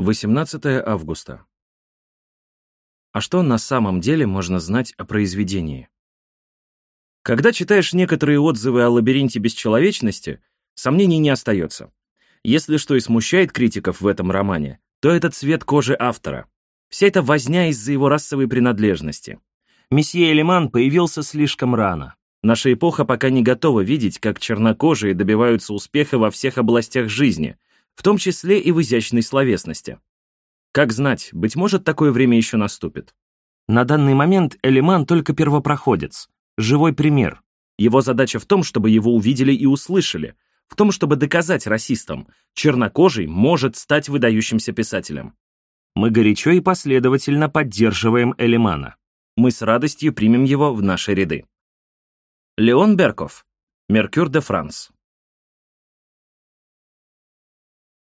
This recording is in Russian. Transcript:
18 августа. А что на самом деле можно знать о произведении? Когда читаешь некоторые отзывы о лабиринте бесчеловечности, сомнений не остается. Если что и смущает критиков в этом романе, то это цвет кожи автора. Вся эта возня из-за его расовой принадлежности. Месье Элиман появился слишком рано. Наша эпоха пока не готова видеть, как чернокожие добиваются успеха во всех областях жизни, в том числе и в изящной словесности. Как знать, быть может, такое время еще наступит. На данный момент Элиман только первопроходец, живой пример. Его задача в том, чтобы его увидели и услышали, в том, чтобы доказать расистам, чернокожий может стать выдающимся писателем. Мы горячо и последовательно поддерживаем Элимана. Мы с радостью примем его в наши ряды. Леон Берков. Меркюр де Франс.